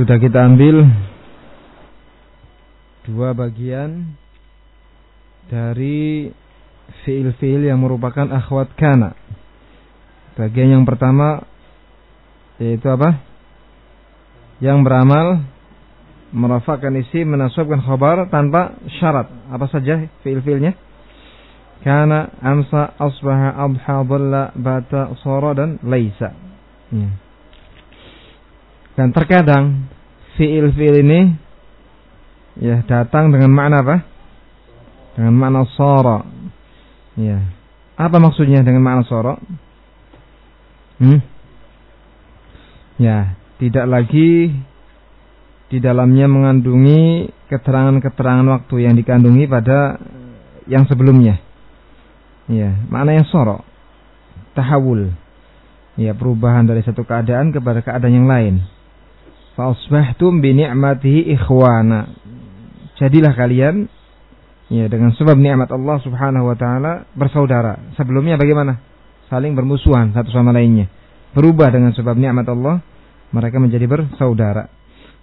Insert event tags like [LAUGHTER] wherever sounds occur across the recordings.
sudah kita ambil dua bagian dari fiil-fiil yang merupakan akhwat kana. Bagian yang pertama yaitu apa? Yang beramal merafakan isi menasabkan khabar tanpa syarat. Apa saja fiil-fiilnya? Kana, amsa, asbaha, adha, dhalla, bata, sara dan laisa. Ya. Dan terkadang fiil-fiil ini ya datang dengan makna apa? Dengan makna sara. Ya. Apa maksudnya dengan makna sara? Hmm? Ya, tidak lagi di dalamnya mengandungi keterangan-keterangan waktu yang dikandungi pada yang sebelumnya. Ya, mana yang sorok, tahawul. Ya, perubahan dari satu keadaan kepada keadaan yang lain. Fa'asbahtum bi ni'matihi ikhwana. Jadilah kalian ya dengan sebab nikmat Allah Subhanahu wa taala bersaudara. Sebelumnya bagaimana? Saling bermusuhan satu sama lainnya. Berubah dengan sebab nikmat Allah, mereka menjadi bersaudara.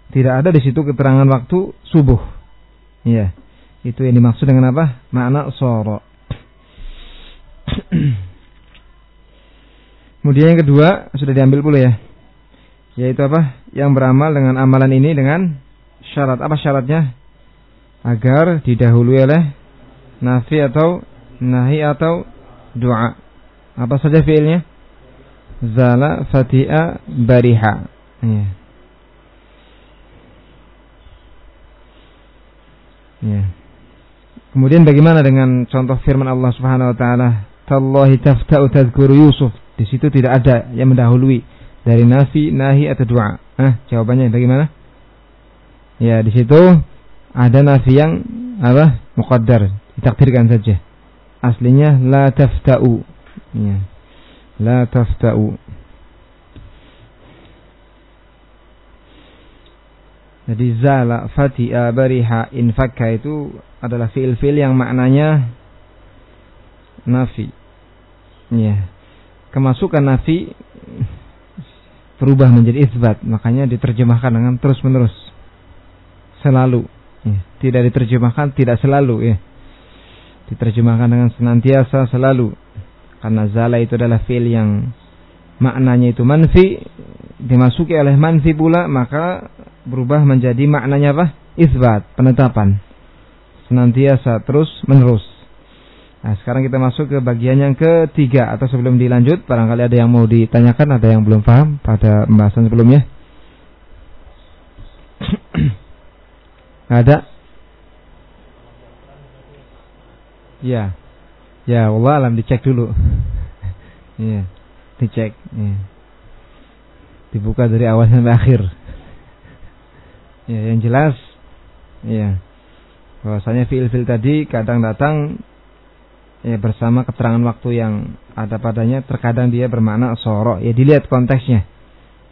Tidak ada di situ keterangan waktu subuh. Ya. Itu yang dimaksud dengan apa? Makna soro. [CLEARS THROAT] Kemudian yang kedua sudah diambil pula ya. Yaitu apa? Yang beramal dengan amalan ini dengan syarat. Apa syaratnya? Agar didahului oleh nafi atau nahi atau doa. Apa saja fiilnya? Zala, fati'a, bariha. Ya. Ya. Kemudian bagaimana dengan contoh firman Allah Subhanahu wa taala, "Tallahi tafta'u tadhkuru Yusuf." Di situ tidak ada yang mendahului dari nafi, nahi atau doa. Ah, jawabannya bagaimana? Ya, di situ ada nafi yang apa? Muqaddar, ditakdirkan saja. Aslinya la tafta'u. Ya. La tafta'u. Jadi zala, fati'a, bariha, infakka itu adalah fiil-fiil yang maknanya nafi. Ya. Kemasukan nafi berubah menjadi isbat, makanya diterjemahkan dengan terus-menerus. Selalu. Ya. Tidak diterjemahkan tidak selalu ya. Diterjemahkan dengan senantiasa selalu. Karena zala itu adalah fiil yang maknanya itu manfi dimasuki oleh manfi pula maka berubah menjadi maknanya apa? Isbat, penetapan. Senantiasa terus menerus. Nah, sekarang kita masuk ke bagian yang ketiga atau sebelum dilanjut barangkali ada yang mau ditanyakan, ada yang belum paham pada pembahasan sebelumnya. [CLEARS THROAT] ada? Ya. Ya, Allah alam dicek dulu. [LAUGHS] Iya, dicek. Ya. Dibuka dari awal sampai akhir. [LAUGHS] Ya, yang jelas ya bahwasanya fiil-fiil tadi kadang datang ya bersama keterangan waktu yang ada padanya terkadang dia bermakna soro. Ya dilihat konteksnya.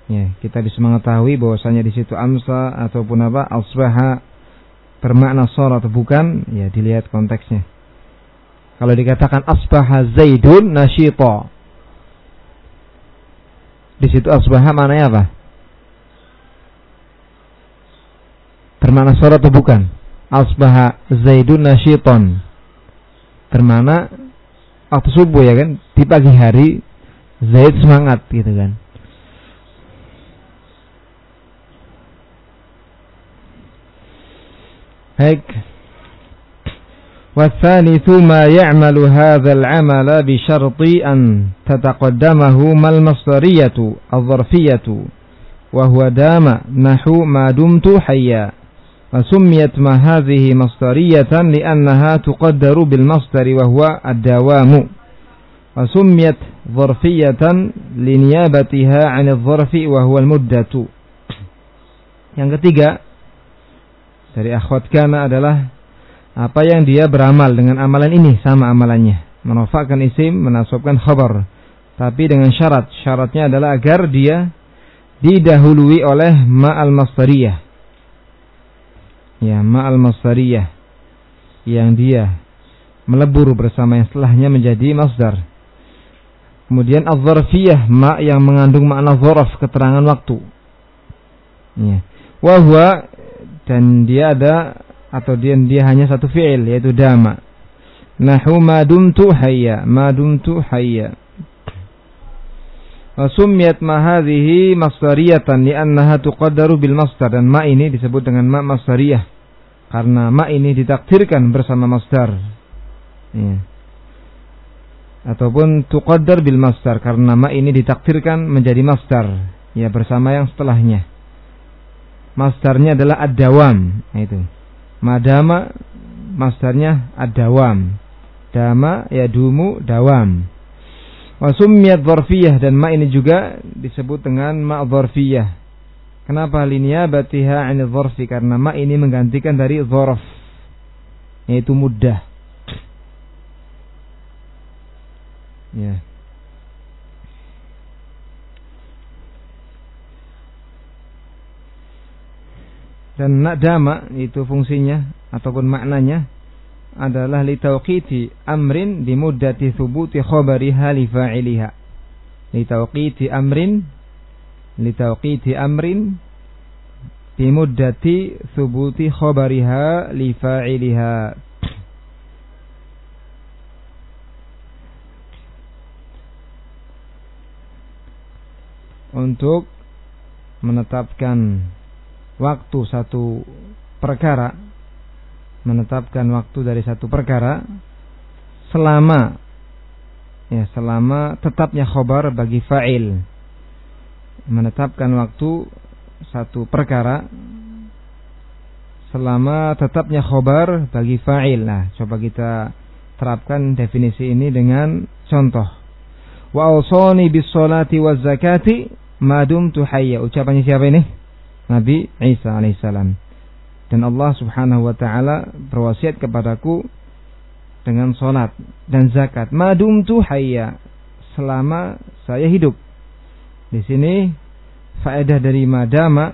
Ya kita bisa mengetahui bahwasanya di situ amsa ataupun apa asbaha bermakna soro atau bukan ya dilihat konteksnya. Kalau dikatakan asbaha zaidun nasyita. Di situ asbaha maknanya apa? Bermakna sore atau bukan? Asbaha Zaidun nasyiton Bermakna waktu subuh ya kan? Di pagi hari Zaid semangat gitu kan. Baik. والثالث ما يعمل هذا العمل بشرط أن تتقدمه ما المصدرية الظرفية وهو دام نحو ما دمت حيا فسميت ما هذه مصدرية لأنها تقدر بالمصدر وهو الدوام وسميت ظرفية لنيابتها عن الظرف وهو المدة yang ketiga dari akhwat kana adalah apa yang dia beramal dengan amalan ini sama amalannya menofakkan isim menasobkan khabar tapi dengan syarat syaratnya adalah agar dia didahului oleh ma'al masdariyah ya ma'al masdariyah yang dia melebur bersama yang setelahnya menjadi masdar. Kemudian az-zarfiyah ma yang mengandung makna zarf keterangan waktu. Ya. Wahwa dan dia ada atau dia dia hanya satu fi'il yaitu dama. Nahu madumtu hayya, madumtu hayya. Sumiyat ma hadhihi masdariyatan li'annaha tuqaddaru bil masdar dan ma ini disebut dengan ma masdariyah karena ma ini ditakdirkan bersama masdar. Ya. Ataupun tuqaddar bil masdar karena ma ini ditakdirkan menjadi masdar ya bersama yang setelahnya. Masdarnya adalah ad-dawam itu. Madama masdarnya ad-dawam. Dama ya dumu dawam. Wasumiyat dzarfiyah dan ma ini juga disebut dengan ma dzarfiyah. Kenapa linia batiha ini dzarfi karena ma ini menggantikan dari dzarf yaitu mudah. Ya. Dan dama itu fungsinya ataupun maknanya adalah li tauqiti amrin bi muddati thubuti khabariha li fa'iliha. Li tauqiti amrin li tauqiti amrin bi muddati thubuti khabariha li fa'iliha. Untuk menetapkan waktu satu perkara menetapkan waktu dari satu perkara selama ya selama tetapnya khobar bagi fa'il. Menetapkan waktu satu perkara selama tetapnya khobar bagi fa'il. Nah coba kita terapkan definisi ini dengan contoh. Wa awsani bis salati waz zakati madum hayya. Ucapannya siapa ini? Nabi Isa alaihissalam dan Allah Subhanahu wa taala berwasiat kepadaku dengan salat dan zakat madum tu hayya selama saya hidup. Di sini faedah dari madama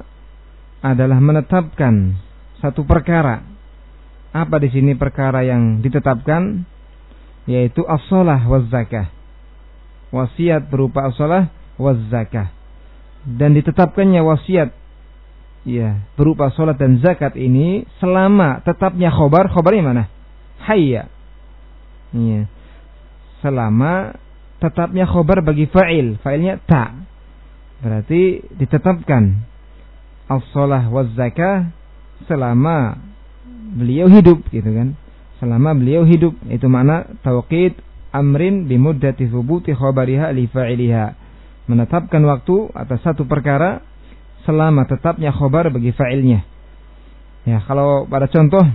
adalah menetapkan satu perkara. Apa di sini perkara yang ditetapkan? Yaitu as-shalah wa zakah. Wasiat berupa as-shalah wa zakah. Dan ditetapkannya wasiat ya berupa sholat dan zakat ini selama tetapnya khobar khobarnya mana? Hayya. Ya selama tetapnya khobar bagi fa'il. Fa'ilnya ta berarti ditetapkan. As-shalah wa zakah selama beliau hidup gitu kan? Selama beliau hidup. Itu mana tauqid amrin bimuddati thubuti khabariha li fa'iliha. Menetapkan waktu atas satu perkara selama tetapnya khobar bagi fa'ilnya. Ya, kalau pada contoh [CLEARS THROAT]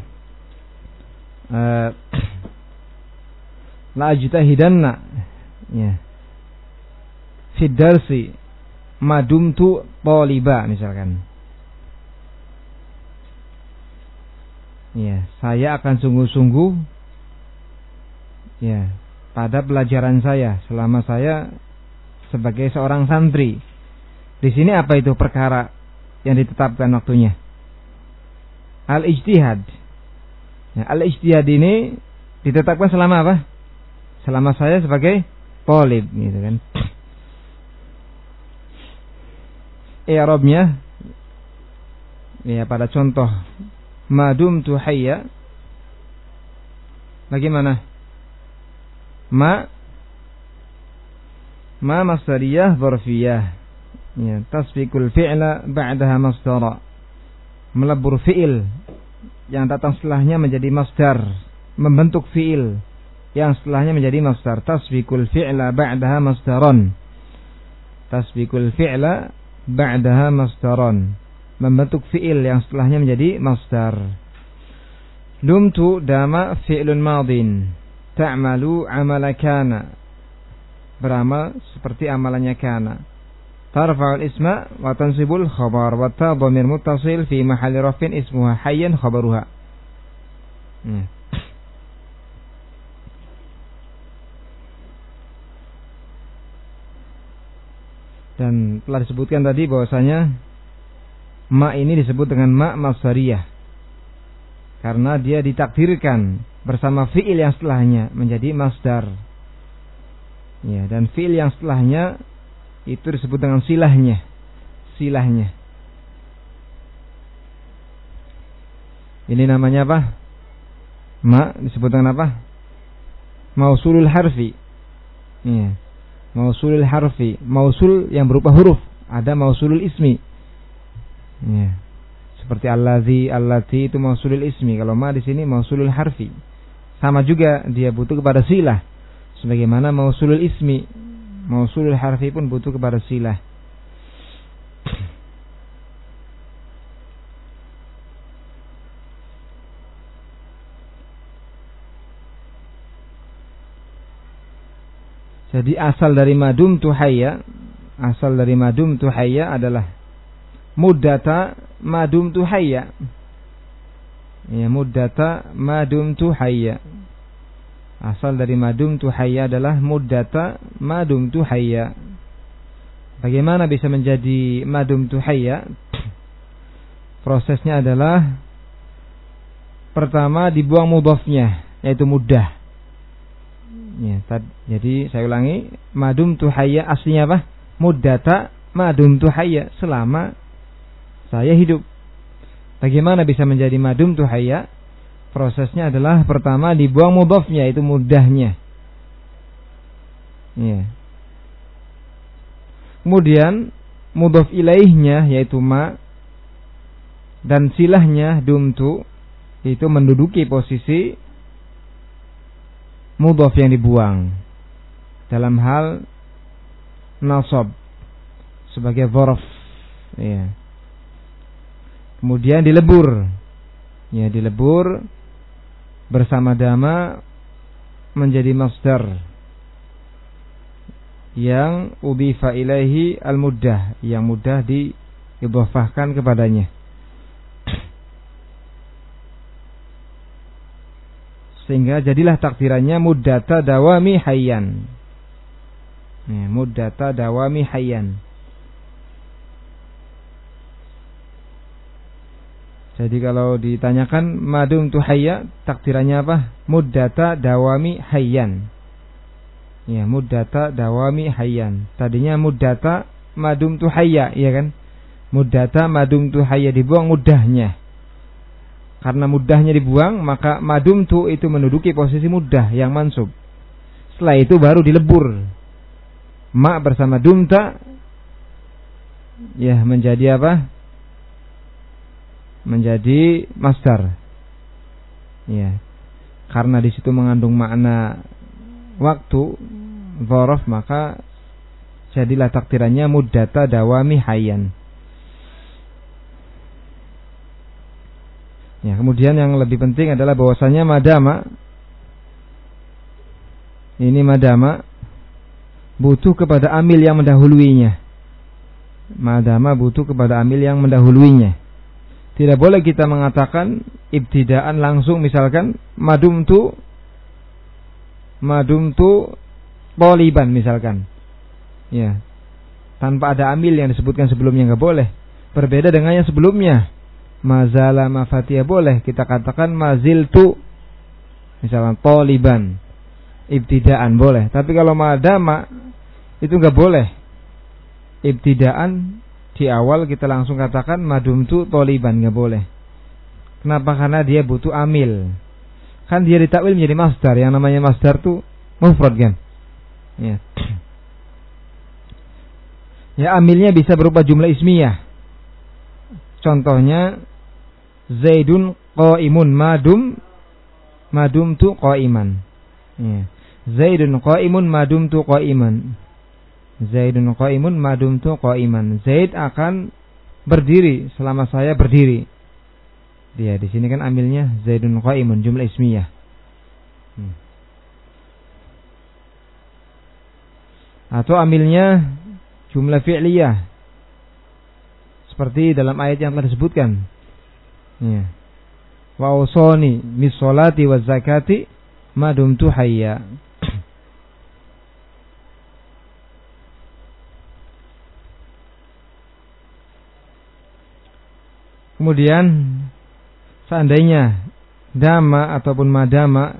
uh, la ajtahidanna ya fi darsi madumtu taliba misalkan. Ya, saya akan sungguh-sungguh ya pada pelajaran saya selama saya sebagai seorang santri di sini apa itu perkara yang ditetapkan waktunya? Al-ijtihad. Ya, al-ijtihad ini ditetapkan selama apa? Selama saya sebagai polib gitu kan. I'rabnya ya pada contoh madum tu hayya bagaimana? Ma ma masdariyah dzarfiyah ya, tasbikul fi'la ba'daha masdara. Melebur fi'il yang datang setelahnya menjadi masdar. Membentuk fi'il yang setelahnya menjadi masdar. Tasbikul fi'la ba'daha masdaron. Tasbikul fi'la ba'daha masdaron. Membentuk fi'il yang setelahnya menjadi masdar. Dumtu dama fi'lun madin. Ta'malu amala kana. Beramal seperti amalannya kana ترفع الاسم وتنصب الخبر khabar ضمير متصل في محل رفع اسمها حيا خبرها. Hmm. Dan telah disebutkan tadi bahwasanya ma ini disebut dengan ma masariyah karena dia ditakdirkan bersama fiil yang setelahnya menjadi masdar. Ya, dan fiil yang setelahnya itu disebut dengan silahnya silahnya Ini namanya apa? Ma disebut dengan apa? Mausulul harfi. Iya. Mausulul harfi. Mausul yang berupa huruf. Ada mausulul ismi. Iya. Seperti allazi, allati itu mausulul ismi. Kalau ma di sini mausulul harfi. Sama juga dia butuh kepada silah. Sebagaimana mausulul ismi. Mausulul harfi pun butuh kepada silah. Jadi asal dari madum tuhaya, asal dari madum tuhaya adalah muddata madum tuhaya. Ya, muddata madum tuhaya. Asal dari madum tuhaya adalah muddata madum tuhaya. Bagaimana bisa menjadi madum tuhaya? Prosesnya adalah pertama dibuang mudhafnya yaitu mudah Ya, tad, jadi saya ulangi, madum tuhaya aslinya apa? Muddata madum tuhaya selama saya hidup. Bagaimana bisa menjadi madum tuhaya? Prosesnya adalah pertama dibuang mudhafnya itu mudahnya. Ya. Kemudian mudhaf ilaihnya yaitu ma dan silahnya dumtu itu menduduki posisi mudhaf yang dibuang dalam hal nasab sebagai dzaraf ya. Kemudian dilebur. Ya, dilebur bersama dama menjadi masdar yang ubifa ilaihi al-muddah yang mudah diidhafahkan kepadanya. sehingga jadilah takdirannya muddata dawami hayyan. Ya, muddata dawami hayyan. Jadi kalau ditanyakan madum tu hayya, takdirannya apa? Muddata dawami hayyan. Ya, muddata dawami hayyan. Tadinya muddata madum tu hayya, ya kan? Muddata madum tu hayya dibuang mudahnya. Karena mudahnya dibuang, maka madum tu itu menduduki posisi mudah yang mansub. Setelah itu baru dilebur. Ma bersama dumta ya menjadi apa? Menjadi master. Ya. Karena di situ mengandung makna waktu zorof maka jadilah takdirannya mudata dawami hayyan. Ya, kemudian yang lebih penting adalah bahwasanya madama ini madama butuh kepada amil yang mendahuluinya. Madama butuh kepada amil yang mendahuluinya. Tidak boleh kita mengatakan ibtidaan langsung misalkan madum tu madum tu poliban misalkan. Ya. Tanpa ada amil yang disebutkan sebelumnya nggak boleh. Berbeda dengan yang sebelumnya mazala mafatia boleh kita katakan mazil tu misalnya poliban ibtidaan boleh tapi kalau madama itu nggak boleh ibtidaan di awal kita langsung katakan madum tu toliban nggak boleh kenapa karena dia butuh amil kan dia ditakwil menjadi masdar yang namanya masdar tu mufrad kan ya ya amilnya bisa berupa jumlah ismiyah Contohnya Zaidun qaimun madum madum tu qaiman. Ya. Zaidun qaimun madum tu qaiman. Zaidun qaimun madum tu qaiman. Zaid akan berdiri selama saya berdiri. Dia di sini kan ambilnya Zaidun qaimun jumlah ismiyah. Hmm. Atau ambilnya jumlah fi'liyah seperti dalam ayat yang telah disebutkan. Ya. Wa usoni mis salati wa zakati madumtu hayya. Kemudian seandainya dama ataupun madama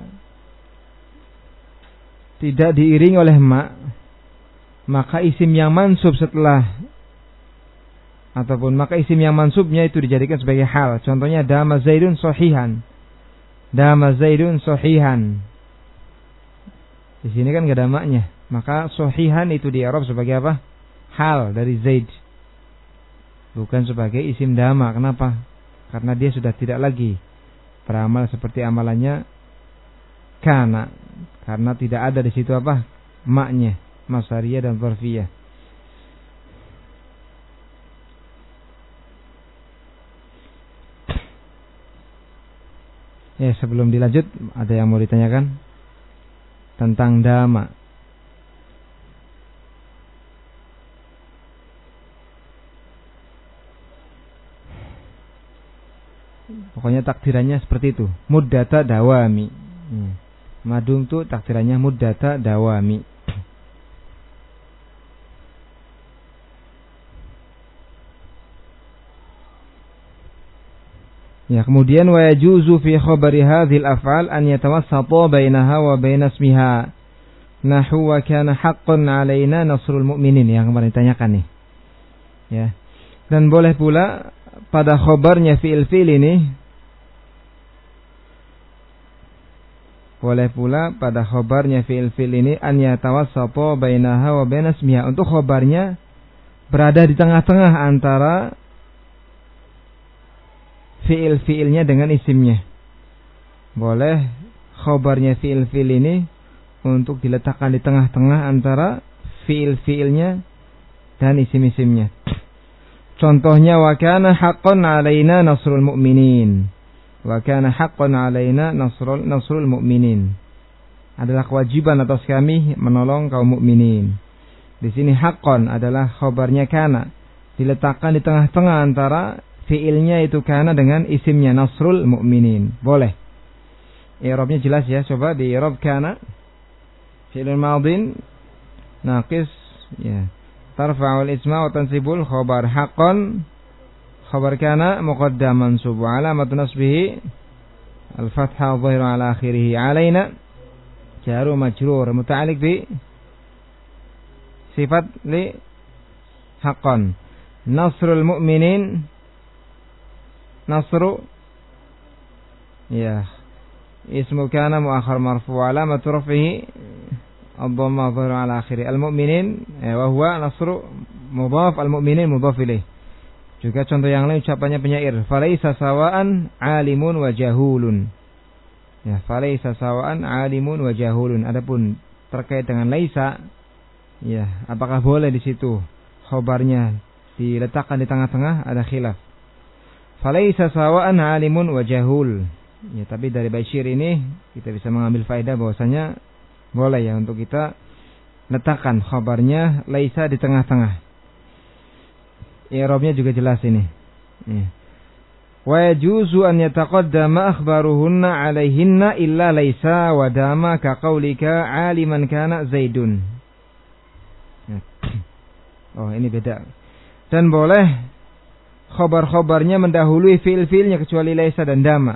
tidak diiringi oleh ma, maka isim yang mansub setelah ataupun maka isim yang mansubnya itu dijadikan sebagai hal. Contohnya dama zaidun sohihan. Dama zaidun sohihan. Di sini kan gak ada maknya. Maka sohihan itu di Arab sebagai apa? Hal dari zaid. Bukan sebagai isim dama. Kenapa? Karena dia sudah tidak lagi beramal seperti amalannya kana. Karena tidak ada di situ apa? Maknya. Masariyah dan Zarfiyah. Ya sebelum dilanjut ada yang mau ditanyakan tentang dama. Pokoknya takdirannya seperti itu. Muddata dawami. Hmm. Madum tuh takdirannya muddata dawami. [CLEARS THROAT] Ya, kemudian wa yajuzu fi khabari hadhil af'al an yatawassata bainaha wa baina ismiha. Nahu wa kana haqqan alaina nasrul mu'minin yang kemarin ditanyakan nih. Ya. Dan boleh pula pada khabarnya fi'il-fi'il ini boleh pula pada khabarnya fi'il-fi'il ini an yatawassata bainaha wa baina ismiha. Untuk khabarnya berada di tengah-tengah antara fiil-fiilnya dengan isimnya. Boleh khobarnya fiil-fiil ini untuk diletakkan di tengah-tengah antara fiil-fiilnya dan isim-isimnya. Contohnya wa kana haqqan alaina nasrul mu'minin. Wa kana haqqan alaina nasrul nasrul mu'minin. Adalah kewajiban atas kami menolong kaum mukminin. Di sini haqqan adalah khobarnya kana diletakkan di tengah-tengah antara fiilnya itu karena dengan isimnya Nasrul Mukminin. Boleh. I'rabnya jelas ya. Coba di i'rab kana fi'il madin naqis ya. Tarfa'ul isma wa tansibul khabar haqqan خبر كان مقدم منصوب وعلامة نصبه الفتحة الظهر على آخره علينا. جار مجرور متعلق ب صفة حقا. نصر المؤمنين. نصر يا اسم كان مؤخر مرفوع علامة رفعه الضمة ظهر على آخره. المؤمنين وهو نصر مضاف المؤمنين مضاف إليه. Juga contoh yang lain ucapannya penyair. Falaisa sawaan alimun wa jahulun. Ya falaisa sawaan alimun wa jahulun. Adapun terkait dengan laisa ya apakah boleh di situ khobarnya diletakkan di tengah-tengah? Ada khilaf. Falaisa sawa'an alimun wa jahul. Ya, tapi dari Bashir ini kita bisa mengambil faedah bahwasanya boleh ya untuk kita letakkan khabarnya laisa di tengah-tengah. I'rabnya juga jelas ini. Ya. Wa yajuzu an yataqaddama akhbaruhunna 'alaihinna illa laisa wa dama ka 'aliman kana Zaidun. Ya. Oh, ini beda. Dan boleh khobar-khobarnya mendahului fil-filnya kecuali laisa dan dama.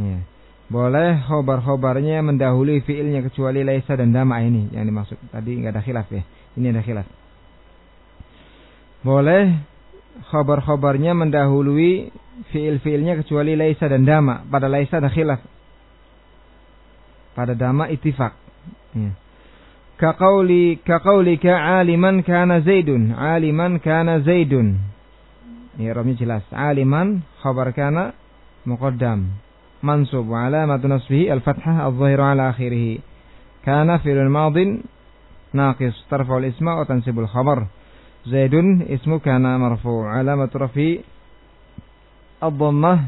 Ya. Boleh khobar-khobarnya mendahului fiilnya kecuali laisa dan dama ini yang dimaksud. Tadi nggak ada khilaf ya. Ini ada khilaf. Boleh khobar-khobarnya mendahului fiil-fiilnya kecuali laisa dan dama. Pada laisa ada khilaf. Pada dama itifak. Ya. Kaqauli kaqaulika aliman kana Zaidun, aliman kana Zaidun. I'rabnya jelas. Aliman khabar kana muqaddam. Mansub wa alamatu nasbihi al-fathah adh-dhahiru ala akhirih. Kana fi'lun madin naqis tarfa'u al-isma wa tansibu al-khabar. Zaidun ismu kana marfu' alamatu rafi ad-dhammah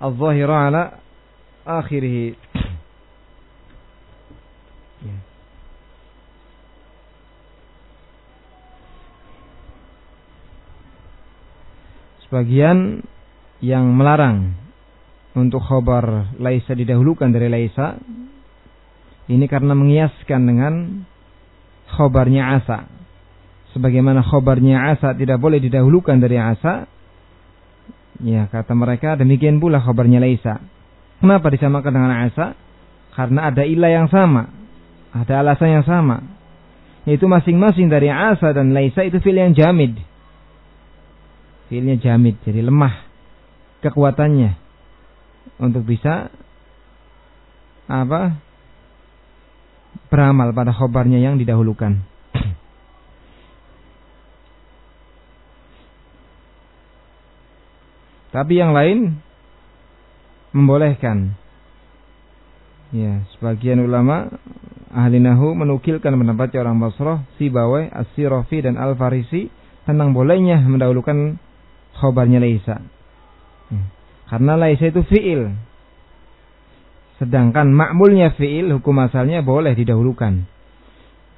adh-dhahiru ala akhirih. sebagian yang melarang untuk khobar laisa didahulukan dari laisa ini karena mengiaskan dengan khobarnya asa sebagaimana khobarnya asa tidak boleh didahulukan dari asa. Ya kata mereka demikian pula khobarnya laisa. Kenapa disamakan dengan asa? Karena ada ilah yang sama ada alasan yang sama. Yaitu masing-masing dari asa dan laisa itu fil yang jamid. Fiilnya jamid, jadi lemah kekuatannya. Untuk bisa apa beramal pada khobarnya yang didahulukan. Tapi yang lain membolehkan. Ya, sebagian ulama ahli nahu menukilkan pendapat orang Basrah, Sibawai, As-Sirafi dan Al-Farisi tentang bolehnya mendahulukan khobarnya Laisa. Ya. Karena Laisa itu fi'il. Sedangkan makmulnya fi'il hukum asalnya boleh didahulukan.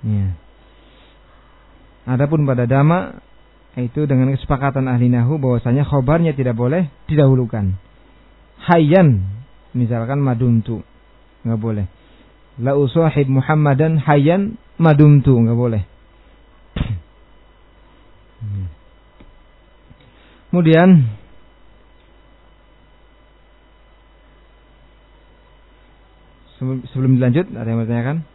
Ya. Adapun pada dama itu dengan kesepakatan ahli nahu bahwasanya khobarnya tidak boleh didahulukan. Hayyan misalkan madumtu nggak boleh. La usahib Muhammadan hayyan madumtu nggak boleh. Kemudian sebelum dilanjut ada yang bertanyakan?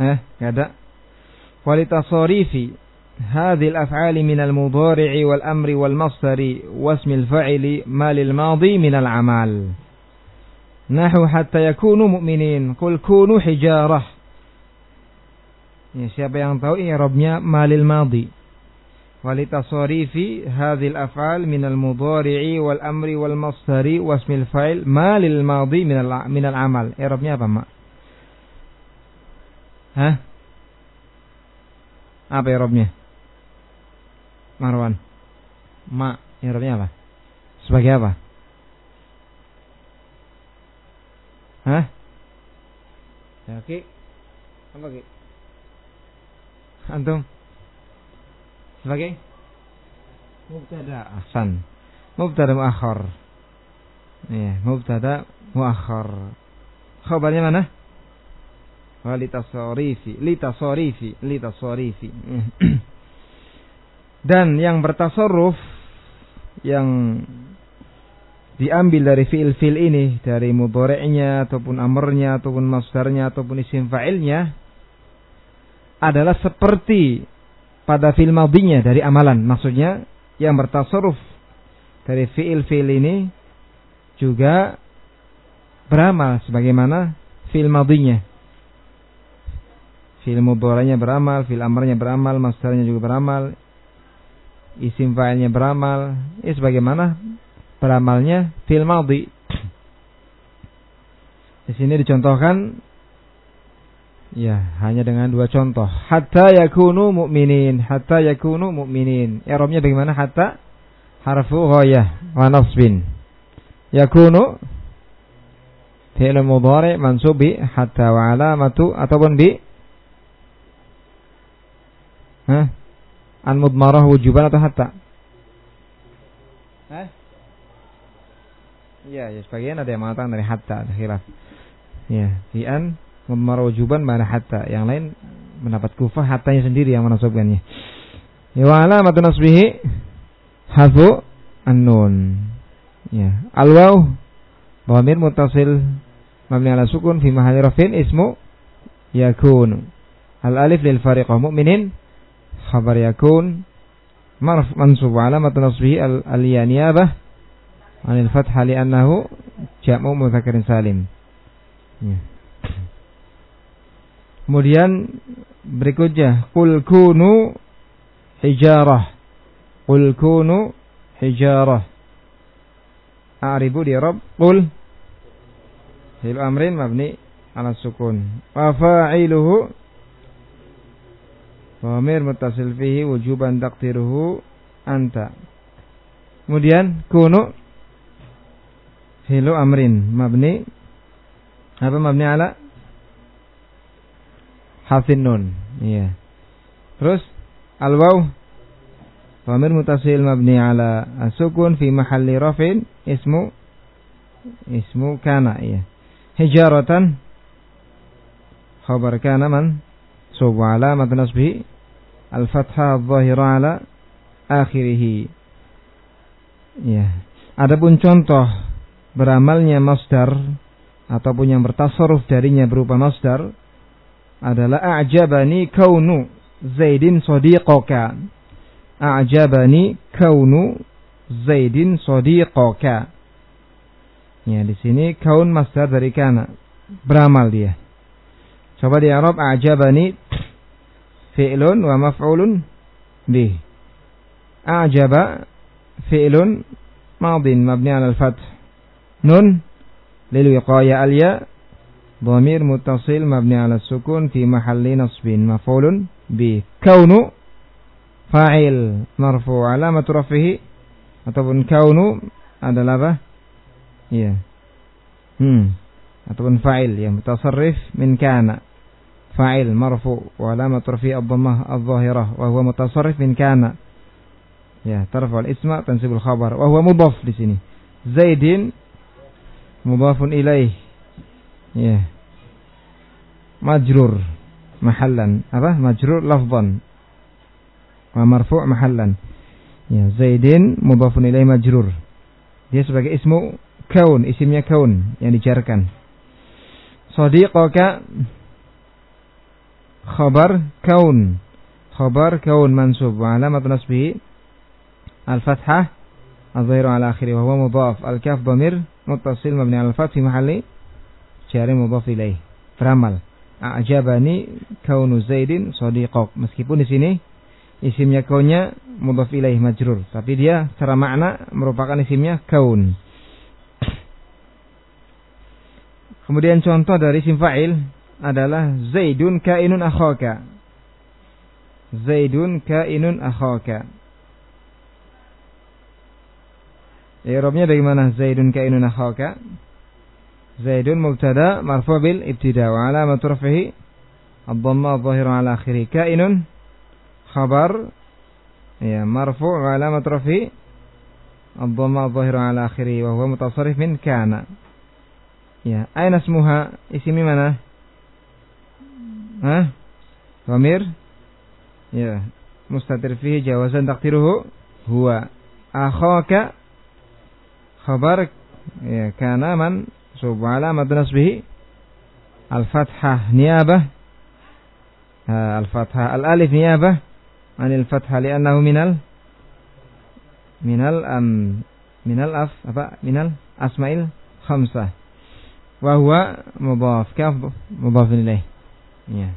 Eh, nggak ada. Kualitas sorifi هذه الأفعال من المضارع والأمر والمصدر واسم الفاعل ما للماضي من العمال نحو حتى يكونوا مؤمنين قل كونوا حجارة ya, siapa yang tahu i'rabnya malil madi walitasarifi hadhil af'al min al mudhari'i wal amri wal masdari wasmil fa'il malil madi min al min al amal i'rabnya apa mak Hah? Apa i'rabnya? Marwan? Ma, Irobnya apa? Sebagai apa? Hah? Ya, Ki. Apa, Ki? Antum? Sebagai? Mubtada ahsan. Mubtada muakhar. Iya, mubtada muakhar. Khabarnya mana? Walitasorifi, litasorifi, litasorifi. [CLEARS THROAT] Dan yang bertasarruf yang diambil dari fiil-fiil ini dari mudhari'nya ataupun amrnya ataupun masdarnya ataupun isim fa'ilnya adalah seperti pada fiil madinya dari amalan. Maksudnya yang bertasarruf dari fiil-fiil ini juga beramal sebagaimana fiil madinya. Fiil mudhari'nya beramal, fiil amrnya beramal, masdarnya juga beramal, isim fa'ilnya beramal. Ya sebagaimana beramalnya fil madhi. Di sini dicontohkan ya hanya dengan dua contoh. Hatta yakunu mu'minin hatta yakunu mu'minin. I'rabnya bagaimana? Hatta harfu ghayah wa nasbin. Yakunu fi'il mudhari mansub bi hatta wa alamatu ataupun bi Hah? an mudmarah wujuban atau hatta? Eh? Iya, ya sebagian ada yang mengatakan dari hatta, ada khilaf. Ya, fi an mudmarah wujuban mana hatta. Yang lain mendapat kufah hatanya sendiri yang menasabkannya. Ya wa alamatu nasbihi hafu an-nun. Ya, al-waw dhamir muttasil mabni ala sukun fi mahalli rafin ismu yakun. Al-alif lil fariqah mu'minin khabar yakun marf mansub alamat nasbihi al, al yaniyabah anil fathah li'annahu jam'u mudzakarin salim. Ya. Kemudian berikutnya kul kunu hijarah. Kul kunu hijarah. A'ribu di Rabb kul fil amrin mabni ala sukun. Wa fa'iluhu Dhamir muttasil fihi wujuban takdiruhu anta. Kemudian kunu fi'lu amrin mabni apa mabni ala hafin nun. Iya. Terus al waw dhamir muttasil mabni ala asukun fi mahalli rafin ismu ismu kana iya. Hijaratan khabar kana man sub alamat al-fathah zahira ala akhirih. Ya. Adapun contoh beramalnya masdar ataupun yang bertasarruf darinya berupa masdar adalah a'jabani kaunu Zaidin sadiqoka. A'jabani kaunu Zaidin sadiqoka. Ya, di sini kaun masdar dari kana. Beramal dia. Coba di Arab a'jabani fi'lun wa maf'ulun bih. A'jaba fi'lun madin mabni 'ala al-fath. Nun lil wiqaya al-ya dhamir muttasil mabni 'ala sukun fi mahalli nasbin maf'ulun bih. Kaunu fa'il marfu' alamat rafihi ataupun kaunu adalah apa? Iya. Hmm. Ataupun fa'il yang mutasarrif min kana. Wa alamat rafi ad-dhammah adh-dhahirah wa huwa mutasarrif min kana. Ya, tarfa al-isma tansibul khabar wa huwa mudhaf di sini. Zaidin mudhafun ilaih. Ya. Majrur mahallan. Apa? Majrur lafzan. Wa marfu' mahallan. Ya, Zaidin mudhafun ilaih majrur. Dia sebagai ismu kaun, isimnya kaun yang dijarkan. Sadiqaka khabar kaun. Khabar kaun mansub wa alamat nasbihi al-fathah al-zahiru ala akhiri wa huwa mudhaf al-kaf dhamir muttasil mabni al-fath fi mahalli jari mudhaf ilaih. Beramal. A'jabani kaunu Zaidin sadiqak. Meskipun di sini isimnya kaunnya mudhaf ilaih majrur, tapi dia secara makna merupakan isimnya kaun. Kemudian contoh dari isim fa'il adalah Zaidun kainun akhaka. Zaidun kainun akhaka. I'rabnya bagaimana Zaidun kainun akhaka? Zaidun mubtada marfu' bil ibtida wa alamat raf'ihi ad-dhamma adh-dhahira 'ala akhirih. Kainun khabar ya marfu' wa alamat raf'ihi ad-dhamma adh-dhahira 'ala akhirih wa huwa mutasarrif min kana. Ya, aina smuha? Isimnya mana? Hah? Dhamir? Ya. Mustatir fihi jawazan takdiruhu huwa akhaka khabar ya kana man subu alamat nasbihi al-fathah niyabah al-fathah al-alif niyabah anil fathah li'annahu minal minal am minal af apa minal asmail khamsah wa huwa mudhaf kaf mudhaf ilaih ya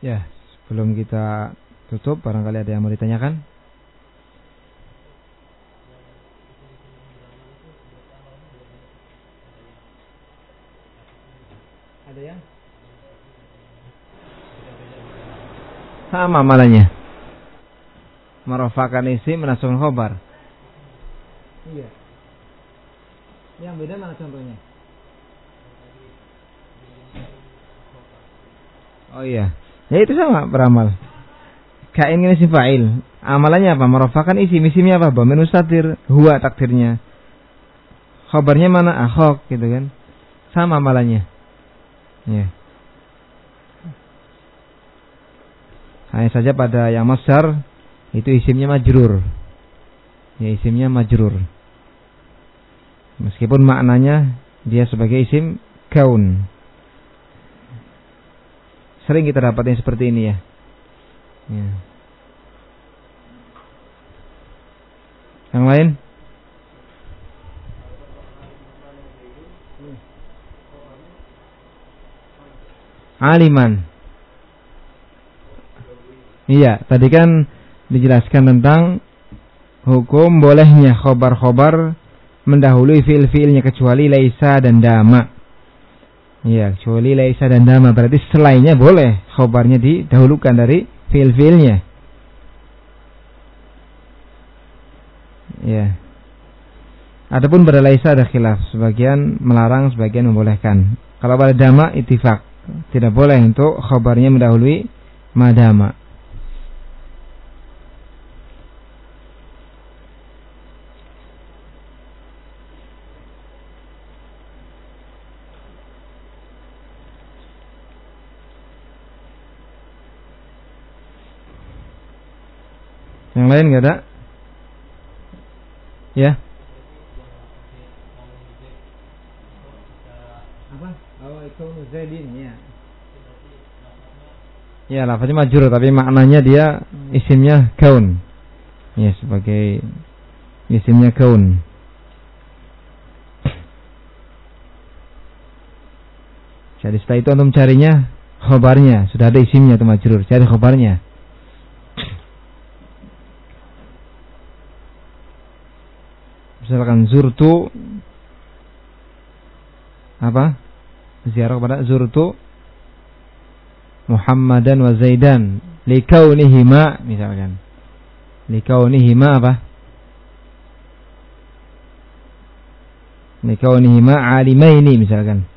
Ya, sebelum kita tutup, barangkali ada yang mau ditanyakan? Ada ya? Sama malahnya merofakan isi menasukkan khobar. Iya. Yang beda mana contohnya? Oh iya. Ya itu sama beramal. Kain ini si fa'il. Amalannya apa? Merofakan isi. Misimnya apa? Bamin ustadir. Huwa takdirnya. Khobarnya mana? Ahok gitu kan. Sama amalannya. Ya. Hanya saja pada yang masar itu isimnya majrur. Ya isimnya majrur. Meskipun maknanya dia sebagai isim kaun. Sering kita dapat yang seperti ini ya. ya. Yang lain? Aliman. Iya, tadi kan dijelaskan tentang hukum bolehnya khobar-khobar mendahului fiil-fiilnya kecuali laisa dan dama. Ya, kecuali laisa dan dama berarti selainnya boleh khobarnya didahulukan dari fiil-fiilnya. Ya. Adapun pada laisa ada khilaf, sebagian melarang, sebagian membolehkan. Kalau pada dama itifak, tidak boleh untuk khobarnya mendahului madama. Lain nggak ada? Ya. apa? Oh zaidin ya. Ya lafaznya majur tapi maknanya dia isimnya kaun. Ya sebagai isimnya kaun. Jadi setelah itu antum carinya khobarnya. Sudah ada isimnya itu majrur cari khobarnya misalkan zurtu apa? Ziarah kepada zurtu Muhammadan wa Zaidan likaunihima misalkan. Likaunihima apa? Likaunihima alimaini misalkan.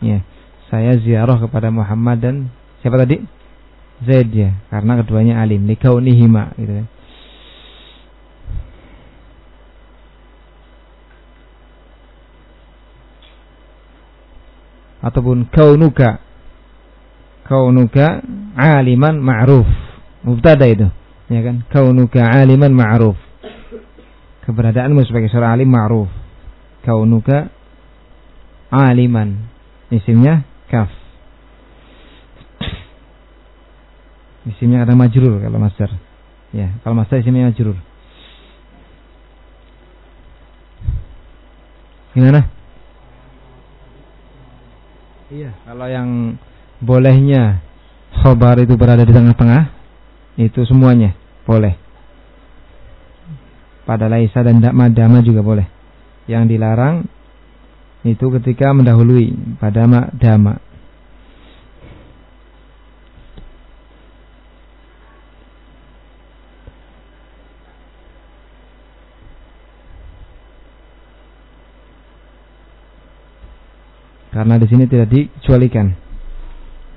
Ya saya ziarah kepada Muhammad dan siapa tadi? Zaid ya. Karena keduanya alim. Likaunihima gitu kan ataupun kaunuka. Kaunuka aliman ma'ruf. Mubtada itu. Ya kan? Kaunuka aliman ma'ruf. Keberadaanmu sebagai seorang alim ma'ruf. Kaunuka aliman. Isimnya kaf. Isimnya ada majrur kalau master ya kalau master isimnya majrur. Gimana Iya. Kalau yang bolehnya khobar itu berada di tengah-tengah, itu semuanya boleh. Pada laisa dan madama juga boleh. Yang dilarang itu ketika mendahului pada dama. Karena di sini tidak dikecualikan.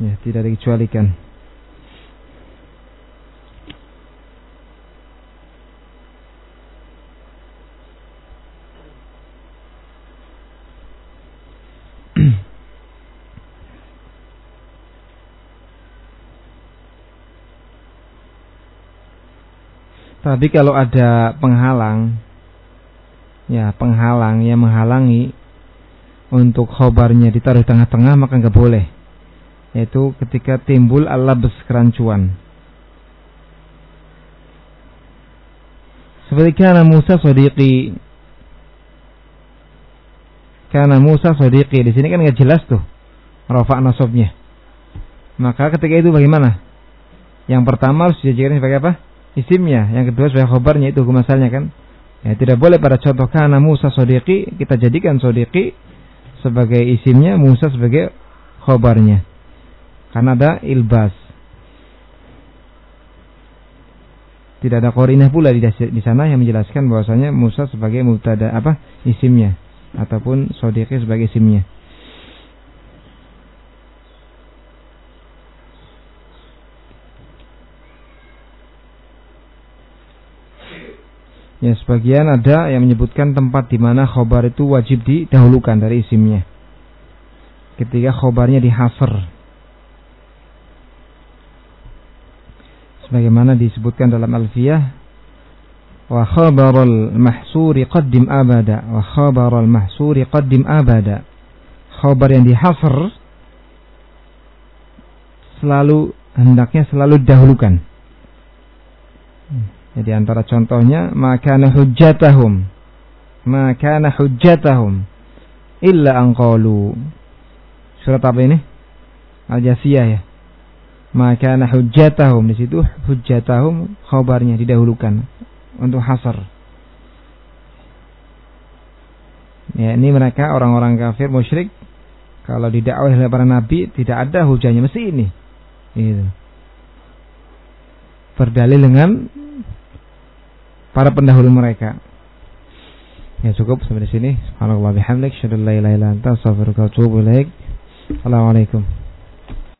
Ya, tidak dikecualikan. [CLEARS THROAT] Tapi kalau ada penghalang, ya penghalang yang menghalangi untuk khobarnya ditaruh tengah-tengah maka nggak boleh. Yaitu ketika timbul alabes kerancuan. Seperti karena Musa sodiki karena Musa sodiki di sini kan nggak jelas tuh rofa nasobnya maka ketika itu bagaimana? Yang pertama harus dijadikan sebagai apa? Isimnya. Yang kedua sebagai khobarnya itu hukum kan? Ya tidak boleh. Pada contoh karena Musa sodiki kita jadikan sodiki sebagai isimnya, Musa sebagai khobarnya. Karena ada ilbas. Tidak ada korinah pula di, di sana yang menjelaskan bahwasanya Musa sebagai mubtada apa isimnya ataupun sodiki sebagai isimnya. Ya sebagian ada yang menyebutkan tempat di mana khobar itu wajib didahulukan dari isimnya. Ketika khobarnya dihasr. Sebagaimana disebutkan dalam Alfiyah. Wa khabarul mahsuri qaddim abada. Wa khabarul mahsuri qaddim abada. Khobar yang dihasr selalu hendaknya selalu didahulukan. Jadi antara contohnya maka hujjatahum maka hujjatahum illa anqalu. Surat apa ini? Al-Jasiyah ya. Maka hujjatahum di situ hujjatahum khabarnya didahulukan untuk hasar. Ya, ini mereka orang-orang kafir musyrik kalau didakwah oleh para nabi tidak ada hujahnya mesti ini. Gitu. Berdalil dengan para pendahulu mereka. Ya cukup sampai di sini. Subhanallah bihamdik, syadallah ilaha illa anta, astaghfiruka wa atubu ilaik. Assalamualaikum.